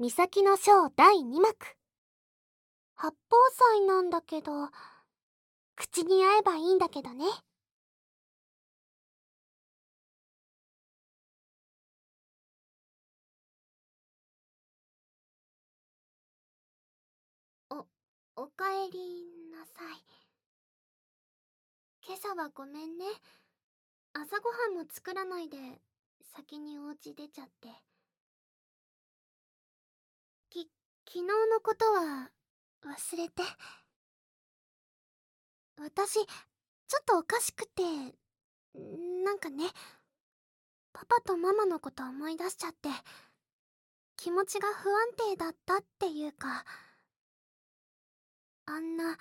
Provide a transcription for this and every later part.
美咲の章第2幕。八宝菜なんだけど口に合えばいいんだけどね。おおかえりなさい。今朝はごめんね。朝ごはんも作らないで先にお家出ちゃって。昨日のことは忘れて。私ちょっとおかしくてなんかねパパとママのこと思い出しちゃって気持ちが不安定だったっていうかあんな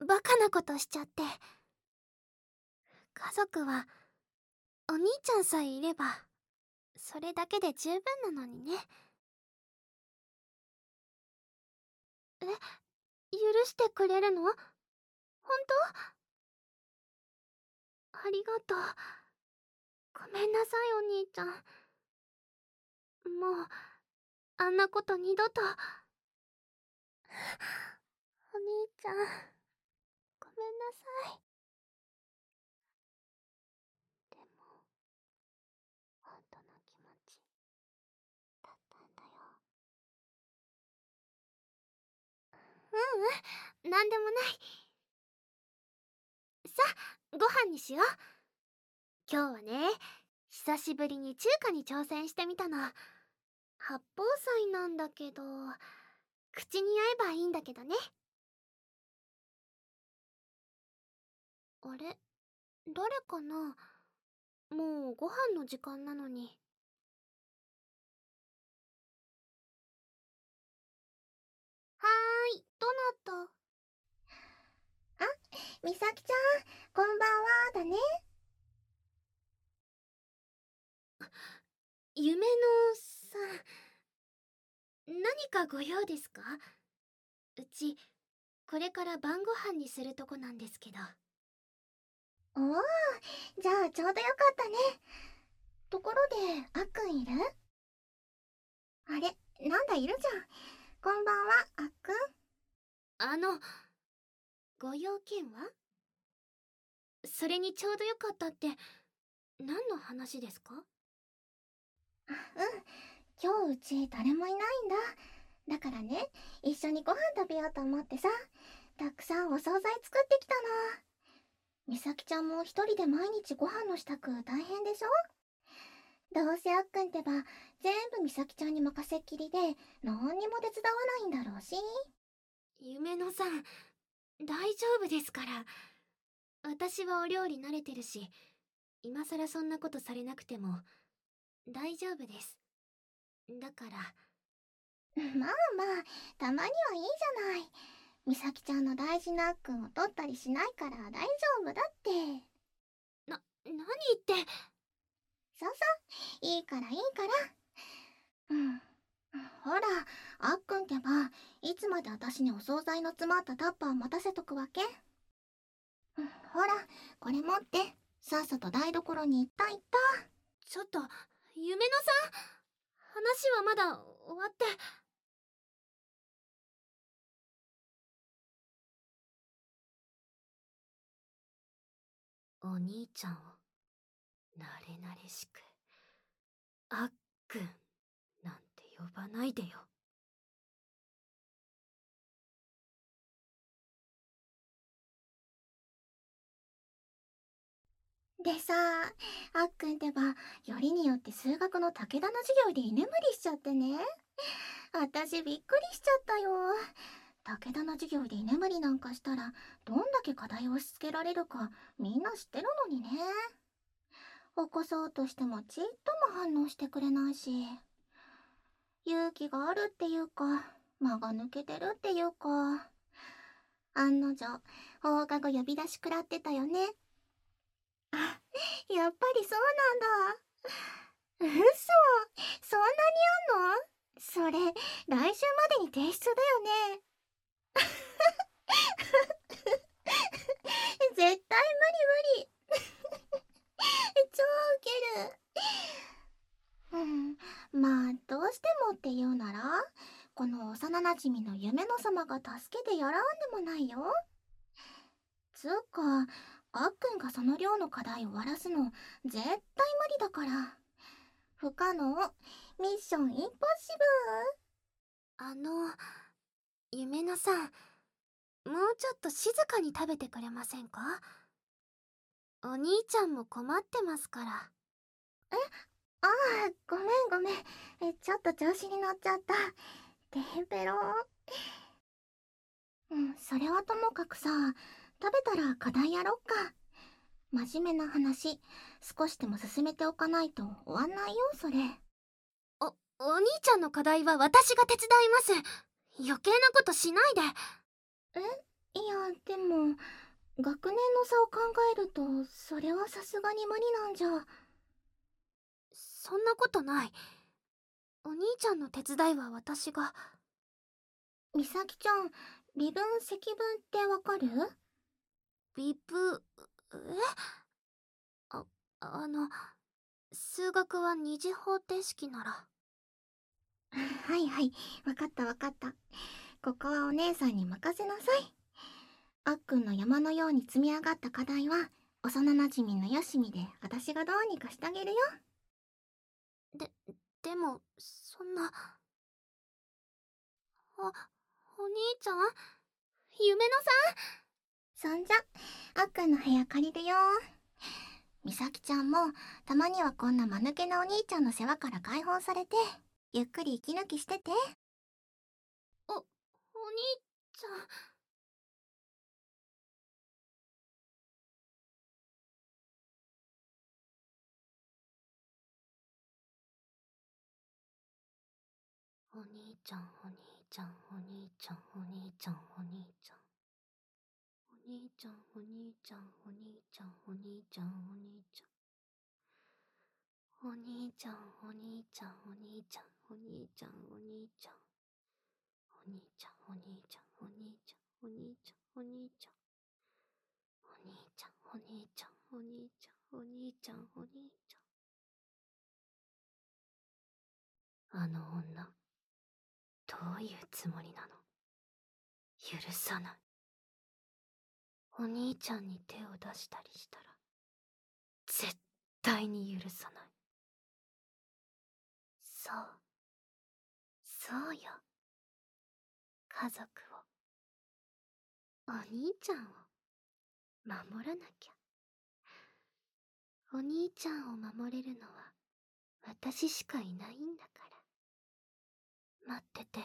バカなことしちゃって。家族はお兄ちゃんさえいればそれだけで十分なのにね。え許してくれるの？本当？ありがとう。ごめんなさいお兄ちゃん。もうあんなこと二度と。お兄ちゃんごめんなさいでも本当の気持ちだったんだよううん。何でもない。さご飯にしよう。今日はね久しぶりに中華に挑戦してみたの。八宝菜なんだけど口に合えばいいんだけどね。あれ？誰かな？もうご飯の時間なのに。ーいどなた？あみさきちゃんこんばんはだね。夢のさ何かご用ですか？うちこれから晩ご飯にするとこなんですけど。おおじゃあちょうどよかったね。ところであっくんいる？あれなんだいるじゃん。こんばんはあっくん。あのご用件は？それにちょうどよかったって何の話ですか？うん。今日うち誰もいないんだ。だからね一緒にご飯食べようと思ってさたくさんお惣菜作ってきたの。みさきちゃんも一人で毎日ご飯の支度大変でしょ？どうせあっくんってば全部みさきちゃんに任せっきりで何にも手伝わないんだろうし。夢のさん大丈夫ですから。私はお料理慣れてるし今さらそんなことされなくても大丈夫です。だから。まあまあたまにはいいじゃない。みさきちゃんの大事なあっくんを取ったりしないから大丈夫だって。な何言ってそうそう。いいからいいから。うん。ほらあっくんってばいつまで私にお惣菜の詰まったタッパーを持たせとくわけ。ほらこれ持って。さっさと台所に行った行ったちょっと夢のさん話はまだ終わって。お兄ちゃんをなれなれしくあっくんなんて呼ばないでよ。でさあっくんってばよりによって数学の武田の授業で居眠りしちゃってね。私びっくりしちゃったよ。武田の授業で居眠りなんかしたらどんだけ課題を押し付けられるかみんな知ってるのにね。起こそうとしてもちっとも反応してくれないし勇気があるっていうか間が抜けてるっていうか案の定放課後呼び出し食らってたよね。あやっぱりそうなんだ。嘘。そんなにあんの？それ来週までに提出だよね。絶対無理無理超ウケるうんまあどうしてもって言うならこの幼なじみの夢の様が助けてやらんでもないよ。つうかあっくんがその量の課題を終わらすの絶対無理だから。不可能。ミッションインポッシブあの夢のさんもうちょっと静かに食べてくれませんか？お兄ちゃんも困ってますから。えああごめんごめん。えちょっと調子に乗っちゃったテンペロ。うんそれはともかくさ食べたら課題やろっか。真面目な話少しでも進めておかないと終わんないよそれ。おお兄ちゃんの課題は私が手伝います。余計なことしないで。え？いやでも学年の差を考えるとそれはさすがに無理なんじゃ。そんなことないお兄ちゃんの手伝いは私が。みさきちゃん微分積分ってわかる？微分え？ああの数学は二次方程式なら。はいはい。わかったわかった。ここはお姉さんに任せなさい。あっくんの山のように積み上がった課題は幼なじみのよしみで私がどうにかしてあげるよ。ででもそんな。あお兄ちゃん？夢のさん？そんじゃあっくんの部屋借りるよ。みさきちゃんもたまにはこんな間抜けなお兄ちゃんの世話から解放されてゆっくり息抜きしてて。おお兄ちゃんちゃんお兄ちゃんお兄ちゃんお兄ちゃんお兄ちゃん。お兄ちゃんお兄ちゃんお兄ちゃんお兄ちゃんお兄ちゃん。お兄ちゃんお兄ちゃんお兄ちゃんお兄ちゃんお兄ちゃん。お兄ちゃんお兄ちゃんお兄ちゃんお兄ちゃんお兄ちゃん。お兄ちゃんお兄ちゃんお兄ちゃんお兄ちゃんお兄ちゃん。あの女。ういうつもりなの？許さない。お兄ちゃんに手を出したりしたら絶対に許さない。そう。そうよ。家族を。お兄ちゃんを守らなきゃ。お兄ちゃんを守れるのは私しかいないんだから。待ってて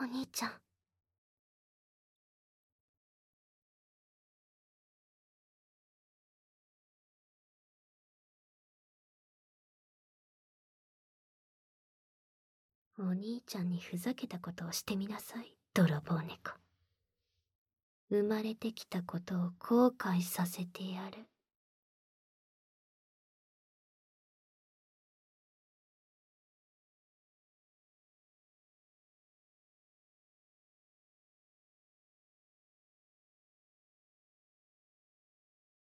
お兄ちゃん。お兄ちゃんにふざけたことをしてみなさい泥棒猫。生まれてきたことを後悔させてやる。